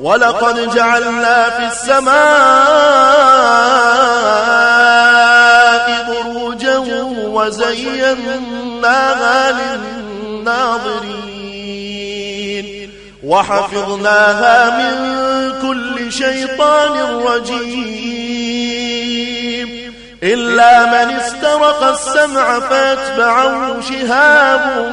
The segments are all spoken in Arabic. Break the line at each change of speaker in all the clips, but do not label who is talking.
ولقد جعلنا في السماء بروجا وزيناها للناظرين. وحفظناها من كل شيطان رجيم. إلا من استرق السمع فأتبعه شهاب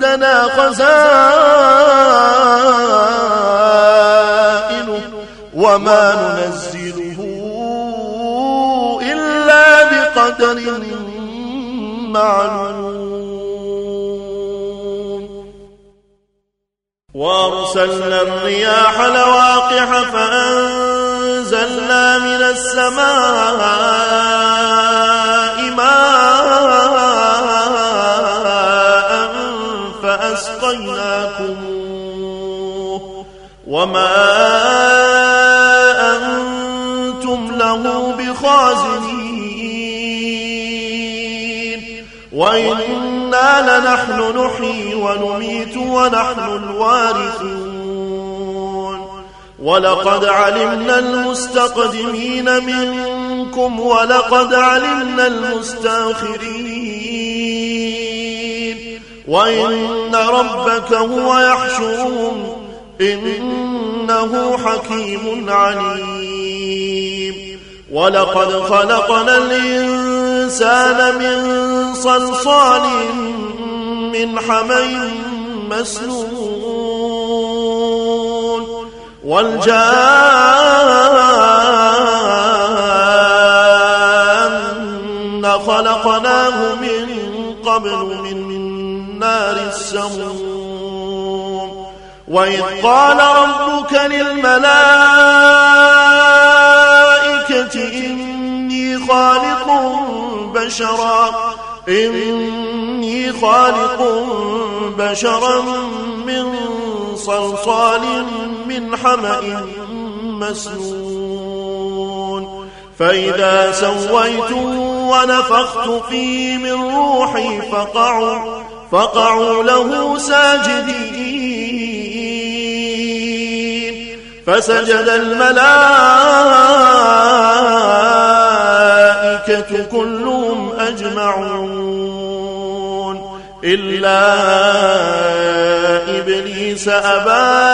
عندنا خزائنه وما ننزله إلا بقدر معلوم. وأرسلنا الرياح لواقح فأنزلنا من السماء فأسقيناكموه وما أنتم له بخازنين وإنا لنحن نحيي ونميت ونحن الوارثون ولقد علمنا المستقدمين منكم ولقد علمنا المستأخرين وإن ربك هو يحشرهم إنه حكيم عليم. ولقد خلقنا الإنسان من صلصال من حمي مسنون. والجان خلقناه من قبل من نار السموم. وإذ قال ربك للملائكة إني خالق بشرا. إني خالق بشرا من صلصال من حمأ مسنون. فإذا سويت ونفخت فيه من روحي فقعوا فقعوا له ساجدين. فسجد الملائكة كلهم أجمعون. إلا إبليس أبى